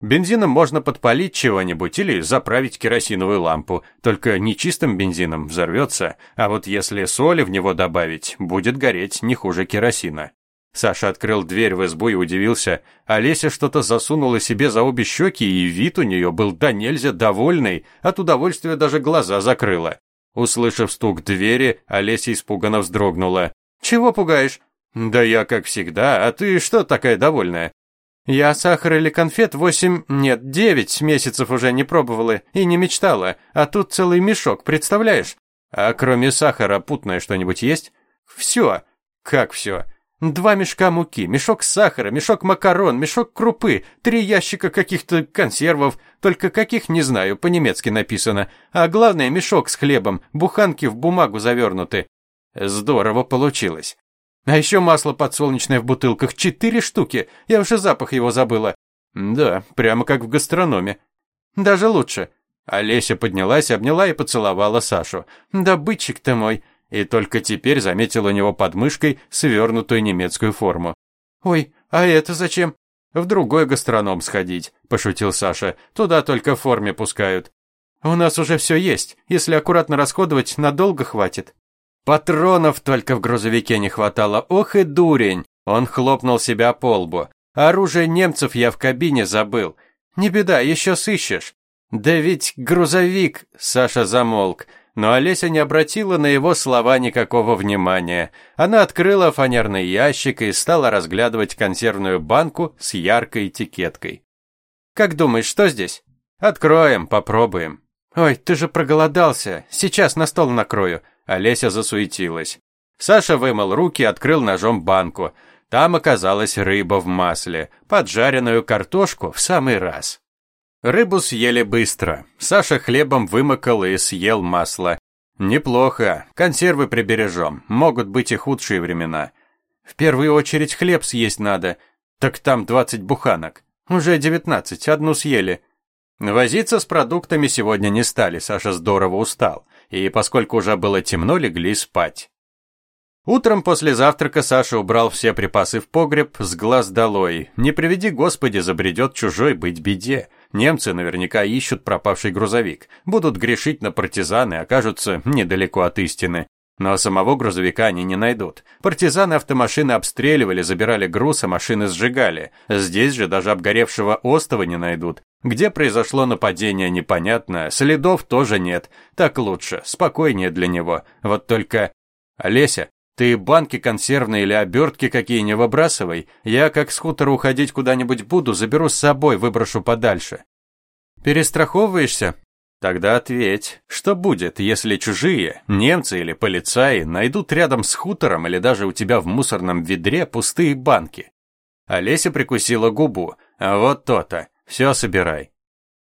Бензином можно подпалить чего-нибудь или заправить керосиновую лампу, только не чистым бензином взорвется, а вот если соли в него добавить, будет гореть не хуже керосина. Саша открыл дверь в избу и удивился. Олеся что-то засунула себе за обе щеки, и вид у нее был да нельзя довольный, от удовольствия даже глаза закрыла. Услышав стук двери, Олеся испуганно вздрогнула. «Чего пугаешь?» «Да я как всегда, а ты что такая довольная?» «Я сахар или конфет восемь, нет, девять месяцев уже не пробовала и не мечтала, а тут целый мешок, представляешь?» «А кроме сахара путное что-нибудь есть?» «Все». «Как все?» Два мешка муки, мешок сахара, мешок макарон, мешок крупы, три ящика каких-то консервов, только каких не знаю, по-немецки написано. А главное, мешок с хлебом, буханки в бумагу завернуты. Здорово получилось. А еще масло подсолнечное в бутылках, четыре штуки, я уже запах его забыла. Да, прямо как в гастрономе. Даже лучше. Олеся поднялась, обняла и поцеловала Сашу. Да бычик ты мой, и только теперь заметил у него под мышкой свернутую немецкую форму. «Ой, а это зачем?» «В другой гастроном сходить», – пошутил Саша. «Туда только в форме пускают». «У нас уже все есть. Если аккуратно расходовать, надолго хватит». Патронов только в грузовике не хватало. Ох и дурень! Он хлопнул себя по лбу. Оружие немцев я в кабине забыл. Не беда, еще сыщешь. Да ведь грузовик, Саша замолк. Но Олеся не обратила на его слова никакого внимания. Она открыла фанерный ящик и стала разглядывать консервную банку с яркой этикеткой. «Как думаешь, что здесь?» «Откроем, попробуем». «Ой, ты же проголодался. Сейчас на стол накрою». Олеся засуетилась. Саша вымыл руки, открыл ножом банку. Там оказалась рыба в масле, поджаренную картошку в самый раз. Рыбу съели быстро. Саша хлебом вымокал и съел масло. Неплохо. Консервы прибережем. Могут быть и худшие времена. В первую очередь хлеб съесть надо. Так там двадцать буханок. Уже девятнадцать, одну съели. Возиться с продуктами сегодня не стали, Саша здорово устал. И поскольку уже было темно, легли спать. Утром после завтрака Саша убрал все припасы в погреб, с глаз долой. Не приведи Господи, забредет чужой быть беде. Немцы наверняка ищут пропавший грузовик. Будут грешить на партизаны, окажутся недалеко от истины. Но самого грузовика они не найдут. Партизаны автомашины обстреливали, забирали груз, а машины сжигали. Здесь же даже обгоревшего остова не найдут. Где произошло нападение, непонятно, следов тоже нет. Так лучше, спокойнее для него. Вот только... Олеся, ты банки консервные или обертки какие не выбрасывай. Я как с хутора уходить куда-нибудь буду, заберу с собой, выброшу подальше. Перестраховываешься? Тогда ответь, что будет, если чужие, немцы или полицаи, найдут рядом с хутором или даже у тебя в мусорном ведре пустые банки? Олеся прикусила губу. А вот то-то. Все собирай.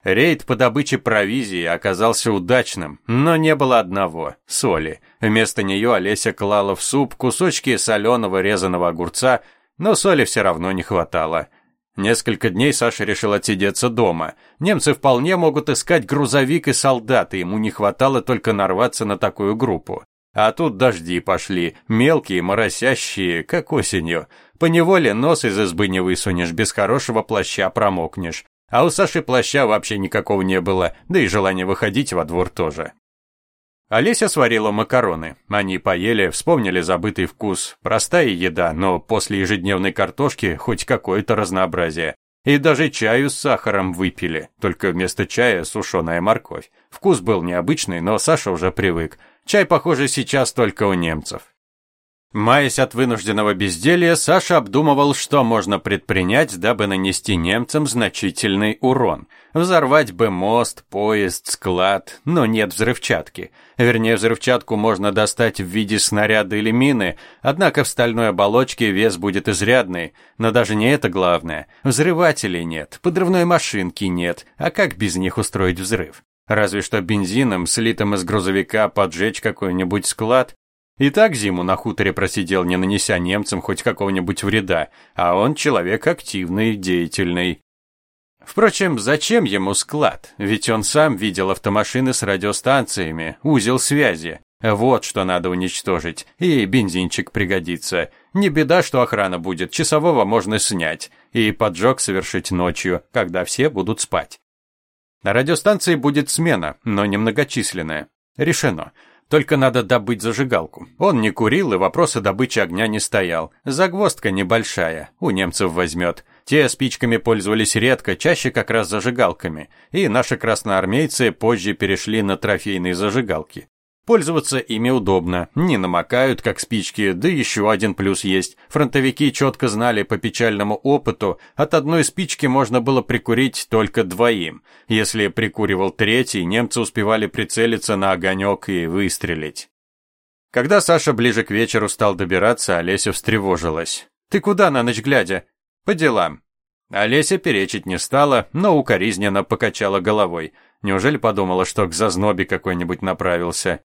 Рейд по добыче провизии оказался удачным, но не было одного – соли. Вместо нее Олеся клала в суп кусочки соленого резаного огурца, но соли все равно не хватало. Несколько дней Саша решил отсидеться дома. Немцы вполне могут искать грузовик и солдаты, ему не хватало только нарваться на такую группу. А тут дожди пошли, мелкие, моросящие, как осенью. По неволе нос из избы не высунешь, без хорошего плаща промокнешь. А у Саши плаща вообще никакого не было, да и желания выходить во двор тоже. Олеся сварила макароны. Они поели, вспомнили забытый вкус. Простая еда, но после ежедневной картошки хоть какое-то разнообразие. И даже чаю с сахаром выпили, только вместо чая сушеная морковь. Вкус был необычный, но Саша уже привык. Чай, похоже, сейчас только у немцев. Маясь от вынужденного безделья, Саша обдумывал, что можно предпринять, дабы нанести немцам значительный урон. Взорвать бы мост, поезд, склад, но нет взрывчатки. Вернее, взрывчатку можно достать в виде снаряда или мины, однако в стальной оболочке вес будет изрядный. Но даже не это главное. Взрывателей нет, подрывной машинки нет, а как без них устроить взрыв? Разве что бензином, слитым из грузовика, поджечь какой-нибудь склад. И так зиму на хуторе просидел, не нанеся немцам хоть какого-нибудь вреда, а он человек активный, деятельный. Впрочем, зачем ему склад? Ведь он сам видел автомашины с радиостанциями, узел связи. Вот что надо уничтожить, и бензинчик пригодится. Не беда, что охрана будет, часового можно снять, и поджог совершить ночью, когда все будут спать. На радиостанции будет смена, но немногочисленная. Решено. Только надо добыть зажигалку. Он не курил и вопроса добычи огня не стоял. Загвоздка небольшая, у немцев возьмет. Те спичками пользовались редко, чаще как раз зажигалками, и наши красноармейцы позже перешли на трофейные зажигалки. Пользоваться ими удобно, не намокают, как спички, да еще один плюс есть. Фронтовики четко знали по печальному опыту, от одной спички можно было прикурить только двоим. Если прикуривал третий, немцы успевали прицелиться на огонек и выстрелить. Когда Саша ближе к вечеру стал добираться, Олеся встревожилась. «Ты куда на ночь глядя?» «По делам». Олеся перечить не стала, но укоризненно покачала головой. Неужели подумала, что к зазнобе какой-нибудь направился?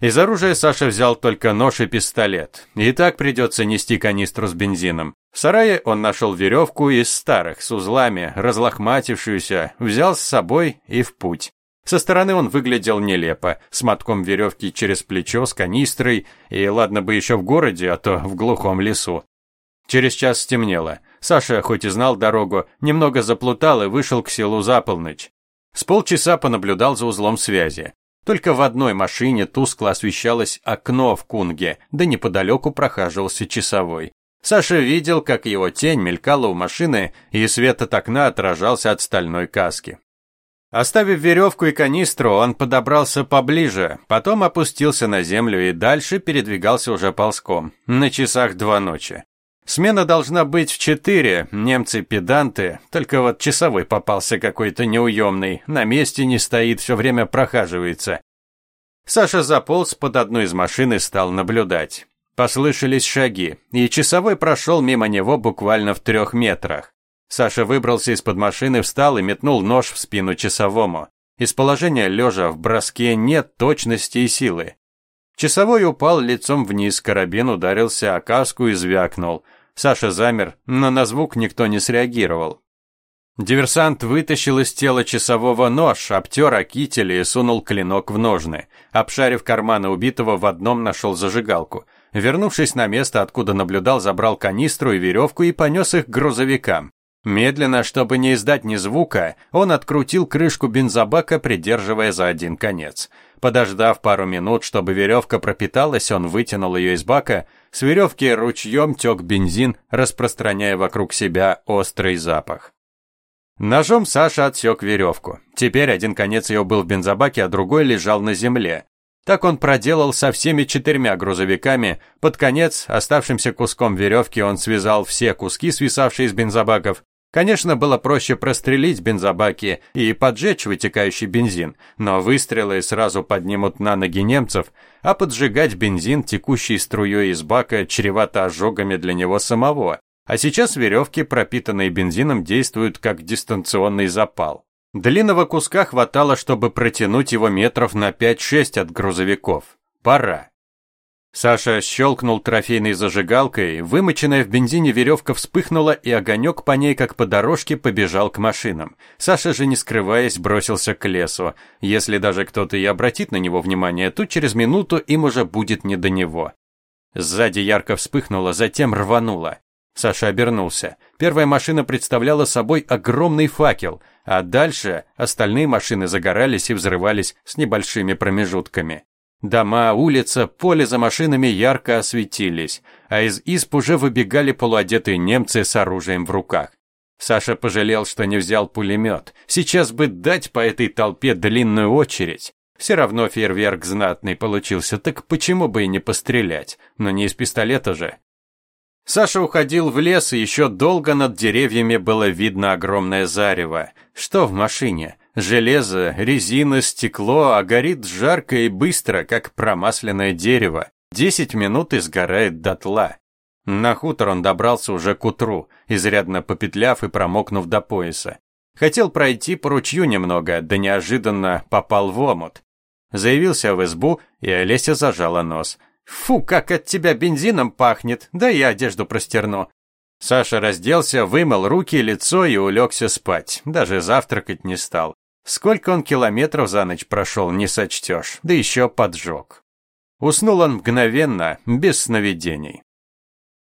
Из оружия Саша взял только нож и пистолет. И так придется нести канистру с бензином. В сарае он нашел веревку из старых, с узлами, разлохматившуюся, взял с собой и в путь. Со стороны он выглядел нелепо, с мотком веревки через плечо, с канистрой, и ладно бы еще в городе, а то в глухом лесу. Через час стемнело. Саша, хоть и знал дорогу, немного заплутал и вышел к селу за полночь. С полчаса понаблюдал за узлом связи. Только в одной машине тускло освещалось окно в Кунге, да неподалеку прохаживался часовой. Саша видел, как его тень мелькала у машины, и свет от окна отражался от стальной каски. Оставив веревку и канистру, он подобрался поближе, потом опустился на землю и дальше передвигался уже ползком. На часах два ночи. Смена должна быть в четыре, немцы педанты, только вот часовой попался какой-то неуемный, на месте не стоит, все время прохаживается. Саша заполз под одну из машин и стал наблюдать. Послышались шаги, и часовой прошел мимо него буквально в трех метрах. Саша выбрался из-под машины, встал и метнул нож в спину часовому. Из положения лежа в броске нет точности и силы. Часовой упал лицом вниз, карабин ударился о каску и звякнул. Саша замер, но на звук никто не среагировал. Диверсант вытащил из тела часового нож, обтер о кителе и сунул клинок в ножны. Обшарив карманы убитого, в одном нашел зажигалку. Вернувшись на место, откуда наблюдал, забрал канистру и веревку и понес их к грузовикам. Медленно, чтобы не издать ни звука, он открутил крышку бензобака, придерживая за один конец. Подождав пару минут, чтобы веревка пропиталась, он вытянул ее из бака, с веревки ручьем тек бензин, распространяя вокруг себя острый запах. Ножом Саша отсек веревку. Теперь один конец ее был в бензобаке, а другой лежал на земле. Так он проделал со всеми четырьмя грузовиками. Под конец, оставшимся куском веревки, он связал все куски, свисавшие из бензобаков, Конечно, было проще прострелить бензобаки и поджечь вытекающий бензин, но выстрелы сразу поднимут на ноги немцев, а поджигать бензин, текущей струей из бака, чревато ожогами для него самого. А сейчас веревки, пропитанные бензином, действуют как дистанционный запал. Длинного куска хватало, чтобы протянуть его метров на 5-6 от грузовиков. Пора. Саша щелкнул трофейной зажигалкой, вымоченная в бензине веревка вспыхнула, и огонек по ней, как по дорожке, побежал к машинам. Саша же, не скрываясь, бросился к лесу. Если даже кто-то и обратит на него внимание, то через минуту им уже будет не до него. Сзади ярко вспыхнуло, затем рвануло. Саша обернулся. Первая машина представляла собой огромный факел, а дальше остальные машины загорались и взрывались с небольшими промежутками. Дома, улица, поле за машинами ярко осветились, а из изб уже выбегали полуодетые немцы с оружием в руках. Саша пожалел, что не взял пулемет. Сейчас бы дать по этой толпе длинную очередь. Все равно фейерверк знатный получился, так почему бы и не пострелять? Но не из пистолета же. Саша уходил в лес, и еще долго над деревьями было видно огромное зарево. Что в машине? Железо, резина, стекло, а горит жарко и быстро, как промасленное дерево. Десять минут и сгорает дотла. На хутор он добрался уже к утру, изрядно попетляв и промокнув до пояса. Хотел пройти по ручью немного, да неожиданно попал в омут. Заявился в избу, и Олеся зажала нос. «Фу, как от тебя бензином пахнет, да и одежду простерну». Саша разделся, вымыл руки, лицо и улегся спать. Даже завтракать не стал. Сколько он километров за ночь прошел, не сочтешь, да еще поджег. Уснул он мгновенно, без сновидений.